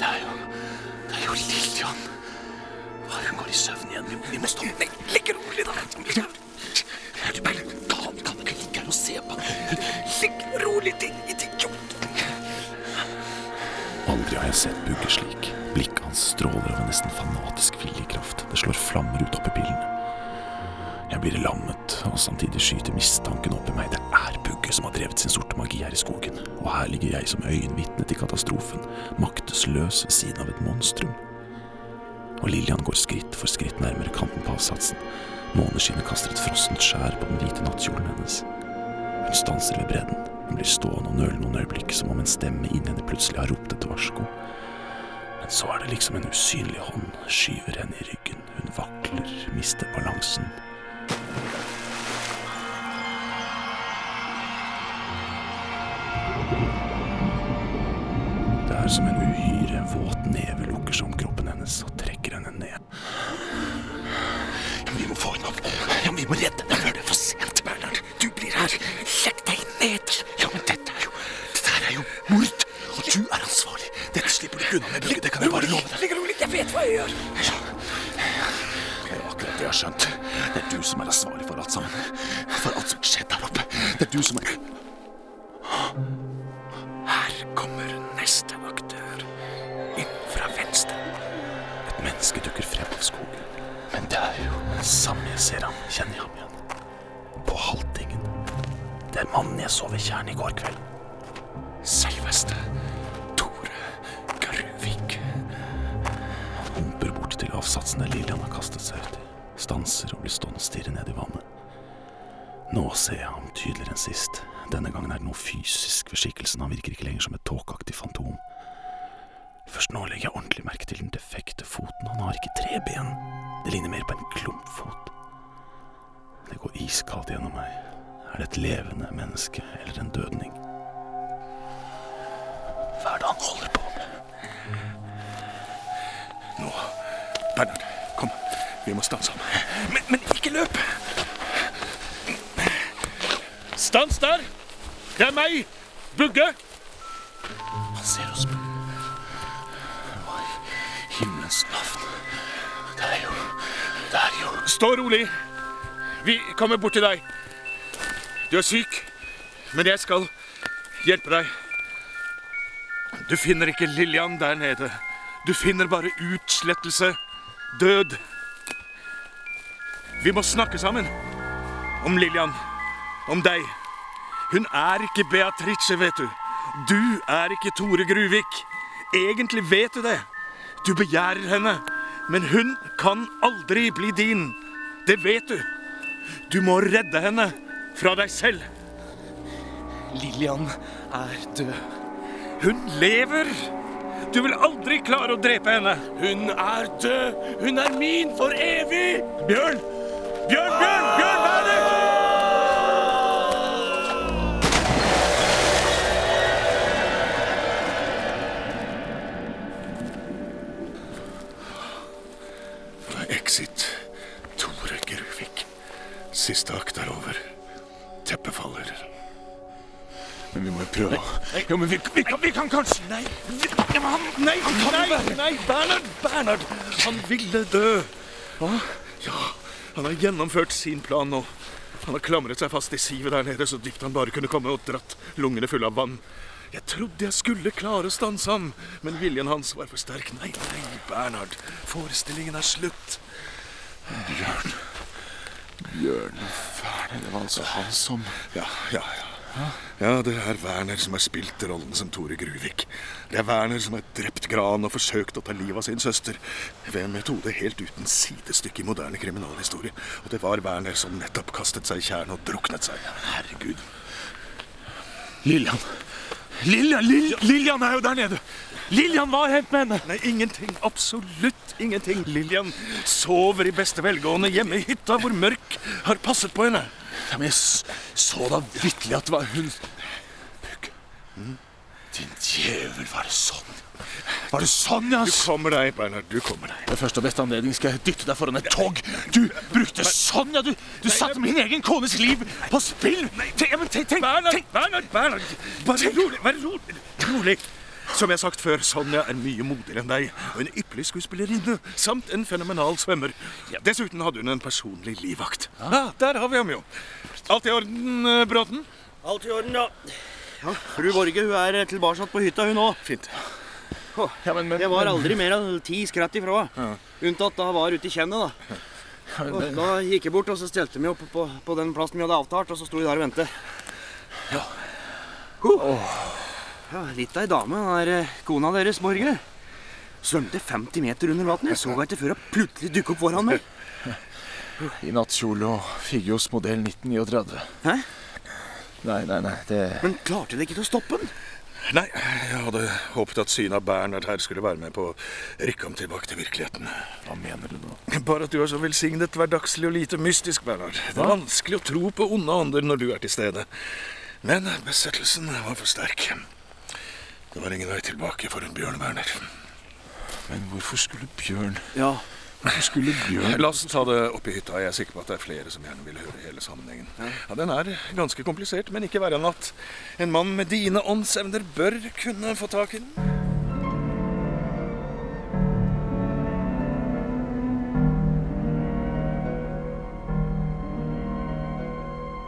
Det er jo Det er jo Lillian. Hun går i søvn igjen. Vi, vi må stoppe. Nei, ligg rolig, da. Du bare kan, kan ikke ligge her og se på. Ligg rolig, din idiot. Aldri har jeg sett Bugge slik. Blikket hans stråler av en nesten fanatisk viljekraft. Det slår flammer ut av pupillene. Jeg blir lammet, og samtidig skyter mistanken opp i meg. Det er Bugge som har drevet sin sorte magi her i skogen. Og her ligger jeg som øyenvitne til katastrofen, maktesløs ved siden av et monstrum. Og Lillian går skritt for skritt nærmere kanten på avsatsen. Måneskinnet kaster et frossent skjær på den hvite nattkjolen hennes. Hun stanser ved bredden. Hun blir stående og nøle noen øyeblikk, som om en stemme inni henne plutselig har ropt et varsko. Men så er det liksom en usynlig hånd skyver henne i ryggen. Hun vakler, mister balansen. Som en uhyre våt neve lukker seg om kroppen hennes og trekker henne ned. Ja, vi må få henne opp. Ja, vi må redde henne før det er for sent. Bernhard, du blir her. Legg deg ned. Ja, men dette er jo Dette her er jo mord. Og du er ansvarlig. Dette slipper du ikke unna med, Brugge. Det kan jeg bare love deg. Ligg rolig, jeg vet hva jeg gjør. Ja. Det er akkurat det jeg har skjønt. Det er du som er ansvarlig for alt sammen. For alt som har skjedd der oppe. Det er du som er samme jeg ser ham. Kjenner jeg ham igjen? På haltingen. Det er mannen jeg så ved tjernet i går kveld. Selveste Tore Gruvik. Han humper bort til avsatsen der Lillian har kastet seg uti. Stanser og blir stående og stirre ned i vannet. Nå ser jeg ham tydeligere enn sist. Denne gangen er det noe fysisk ved skikkelsen. Han virker ikke lenger som et tåkeaktig fantom. Først nå legger jeg ordentlig merke til den foten. Han har ikke tre ben. Det ligner mer på en klumpfot. Det går iskaldt gjennom meg. Er det et levende menneske eller en dødning? Hva er det han holder på med? Nå, Bernhard, kom. Vi må stanse ham. Men, men ikke løp! Stans der! Det er meg! Bugge! Han ser oss. Himmelens navn? Det er jo Det er jo Stå rolig. Vi kommer bort til deg. Du er syk, men jeg skal hjelpe deg. Du finner ikke Lillian der nede. Du finner bare utslettelse, død. Vi må snakke sammen. Om Lillian. Om deg. Hun er ikke Beatrice, vet du. Du er ikke Tore Gruvik. Egentlig vet du det. Du begjærer henne. Men hun kan aldri bli din. Det vet du. Du må redde henne fra deg selv. Lillian er død. Hun lever. Du vil aldri klare å drepe henne. Hun er død! Hun er min for evig! Bjørn! Bjørn, Bjørn! Bjørn Siste akt er over. Teppet faller. Men vi må jo prøve å Jo, men vi, vi, kan, vi kan kanskje Nei, Ja, men han, Nei, nei, nei, Bernhard! Bernhard! Han ville dø. Ja, han har gjennomført sin plan nå. Han har klamret seg fast i sivet der nede så dypt han bare kunne komme og dratt lungene fulle av vann. Jeg trodde jeg skulle klare å stanse ham, men viljen hans var for sterk. Nei, nei, Bernhard. Forestillingen er slutt. Bjørn. Bjørn Werner. Det var altså han som Ja, ja, ja. Ja, det er Werner som har spilt rollen som Tore Gruvik. Det er Werner som har drept Gran og forsøkt å ta livet av sin søster. Ved en metode helt uten sidestykke i moderne kriminalhistorie. Og det var Werner som nettopp kastet seg i tjernet og druknet seg. Herregud. Lillian. Lillian, Lill Lillian er jo der nede. Lillian, hva har hendt med henne? Nei, ingenting. Absolutt ingenting. Lillian sover i beste velgående hjemme i hytta hvor Mørk har passet på henne. Ja, men jeg så da vitterlig at det var hun Bugg. Din djevel, var det sånn? Var det sånn, ja? Du kommer deg, Bernhard. Du kommer deg. Ved første og beste anledning skal jeg dytte deg foran et tog. Du brukte sånn, ja! Du, du satte min egen kones liv på spill! Tenk, ja, men tenk, tenk, Bernhard, tenk. Bernhard, Bernhard. Bare rolig, vær rolig. Rolig. Som jeg har sagt før, Sonja er mye modigere enn deg. Og en ypperlig skuespillerinne. Samt en fenomenal svømmer. Dessuten hadde hun en personlig livvakt. Ja, Der har vi ham jo. Alt i orden, eh, Bråten? Alt i orden, ja. Ja, Fru Borge hun er tilbake på hytta, hun òg. Fint. Jeg var aldri mer enn ti skratt ifra Ja. Unntatt da jeg var ute i kjennet, da. Og da gikk jeg bort og så stelte meg opp på, på den plassen vi hadde avtalt, og så sto jeg der og ventet. Ja. Ja litt av ei dame, den der eh, kona deres, Borge. Svømte 50 meter under vannet. Jeg så henne ikke før hun plutselig dukket opp foran meg. I nattkjole og Figgos modell 1939. Hæ? Nei, nei, nei, det Men klarte dere ikke til å stoppe den? Nei, jeg hadde håpet at synet av Bernhard her skulle være med på å rykke ham tilbake til virkeligheten. Hva mener du nå? Bare at du er så velsignet hverdagslig og lite mystisk, Bernhard. Det er vanskelig å tro på onde ånder når du er til stede. Men besettelsen var for sterk. Det var ingen vei tilbake for en Bjørn Werner. Men hvorfor skulle Bjørn Ja. Hvorfor skulle Bjørn La oss ta det opp i hytta. Jeg er sikker på at det er flere som gjerne vil høre hele sammenhengen. Ja, Den er ganske komplisert, men ikke verre enn at en mann med dine åndsevner bør kunne få tak i den.